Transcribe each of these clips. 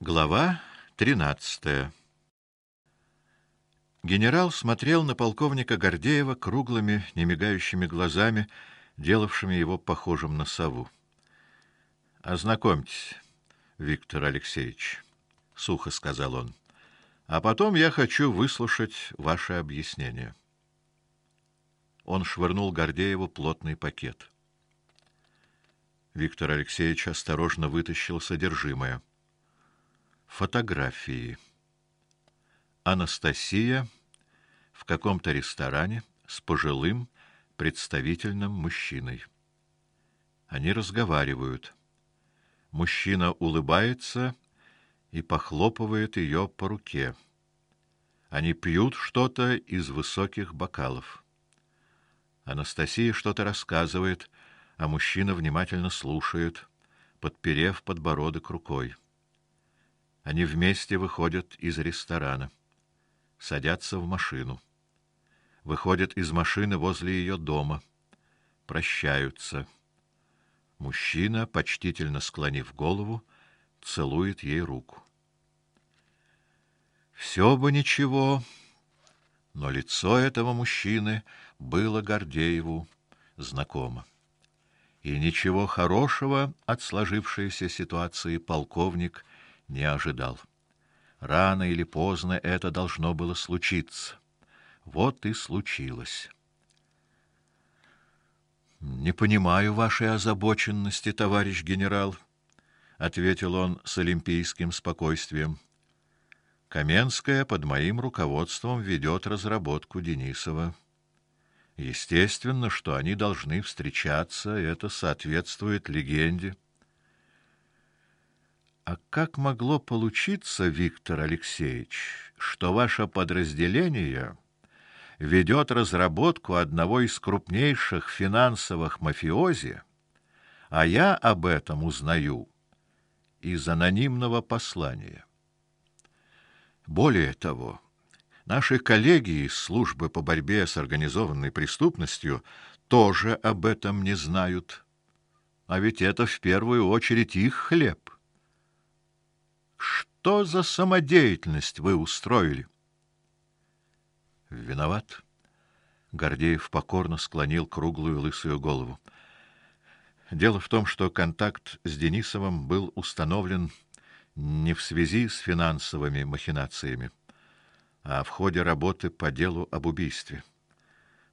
Глава 13. Генерал смотрел на полковника Гордеева круглыми, немигающими глазами, делавшими его похожим на сову. Ознакомьтесь, Виктор Алексеевич, сухо сказал он. А потом я хочу выслушать ваше объяснение. Он швырнул Гордееву плотный пакет. Виктор Алексеевич осторожно вытащил содержимое. Фотографии. Анастасия в каком-то ресторане с пожилым представительным мужчиной. Они разговаривают. Мужчина улыбается и похлопывает ее по руке. Они пьют что-то из высоких бокалов. Анастасия что-то рассказывает, а мужчина внимательно слушает, подперев подбородок рукой. Они вместе выходят из ресторана, садятся в машину. Выходят из машины возле ее дома, прощаются. Мужчина, почтительно склонив голову, целует ей руку. Все бы ничего, но лицо этого мужчины было Гордееву знакомо. И ничего хорошего от сложившейся ситуации полковник не ожидал. Рано или поздно это должно было случиться. Вот и случилось. Не понимаю вашей озабоченности, товарищ генерал, ответил он с олимпийским спокойствием. Каменская под моим руководством ведет разработку Денисова. Естественно, что они должны встречаться, это соответствует легенде. Как могло получиться, Виктор Алексеевич, что ваше подразделение ведет разработку одного из крупнейших финансовых мафиози, а я об этом узнаю из анонимного послания? Более того, наши коллеги из службы по борьбе с организованной преступностью тоже об этом не знают. А ведь это в первую очередь их хлеб. Что за самодеятельность вы устроили? Виноват. Гордеев покорно склонил круглую лысую голову. Дело в том, что контакт с Денисовым был установлен не в связи с финансовыми махинациями, а в ходе работы по делу об убийстве.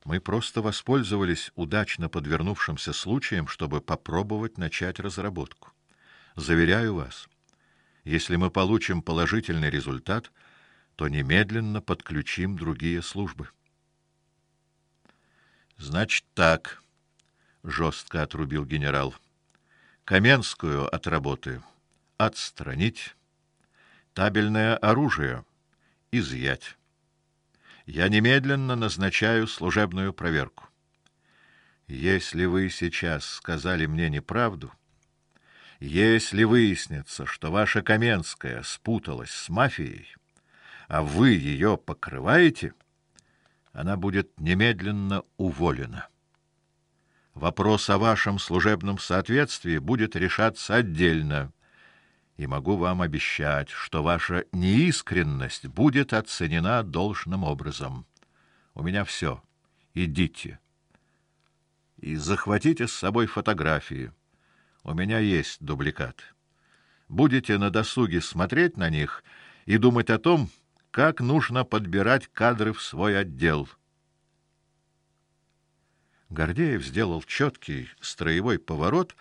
Мы просто воспользовались удачно подвернувшимся случаем, чтобы попробовать начать разработку. Заверяю вас, если мы получим положительный результат, то немедленно подключим другие службы. Значит так, жестко отрубил генерал. Каменскую отработаю отстранить, табельное оружие изъять. Я немедленно назначаю служебную проверку. Если вы сейчас сказали мне неправду, если выяснится, что ваша Каменская спуталась с мафией, а вы ее покрываете, она будет немедленно уволена. Вопрос о вашем служебном соответствии будет решаться отдельно и могу вам обещать, что ваша неискренность будет оценена должным образом. У меня все. Идите. И захватите с собой фотографии. У меня есть дубликат. Будете на досуге смотреть на них и думать о том, как нужно подбирать кадры в свой отдел. Гордеев сделал четкий строевой поворот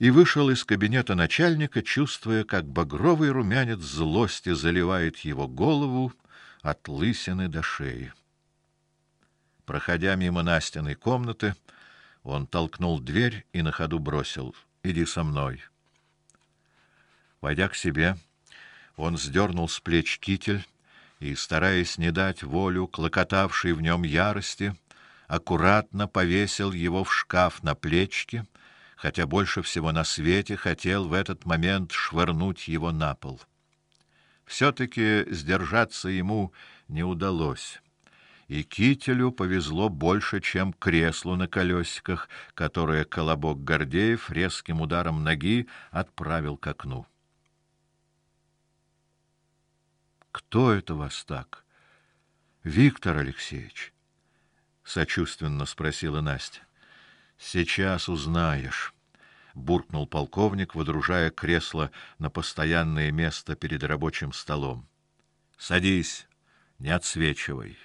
и вышел из кабинета начальника, чувствуя, как багровый румянец злости заливает его голову от лысины до шеи. Проходя мимо Настиной комнаты, он толкнул дверь и на ходу бросил: "Иди со мной". Войдя к себе, он сдернул с плеч китель и, стараясь не дать волю клокотавшей в нем ярости, аккуратно повесил его в шкаф на плечики хотя больше всего на свете хотел в этот момент швырнуть его на пол. все таки сдержаться ему не удалось. И кителю повезло больше, чем креслу на колесиках, которое колобок Гордеев резким ударом ноги отправил к окну. Кто это вас так? Виктор Алексеевич, сочувственно спросила Настя. Сейчас узнаешь, буркнул полковник, водружая кресло на постоянное место перед рабочим столом. Садись, не отсвечивай.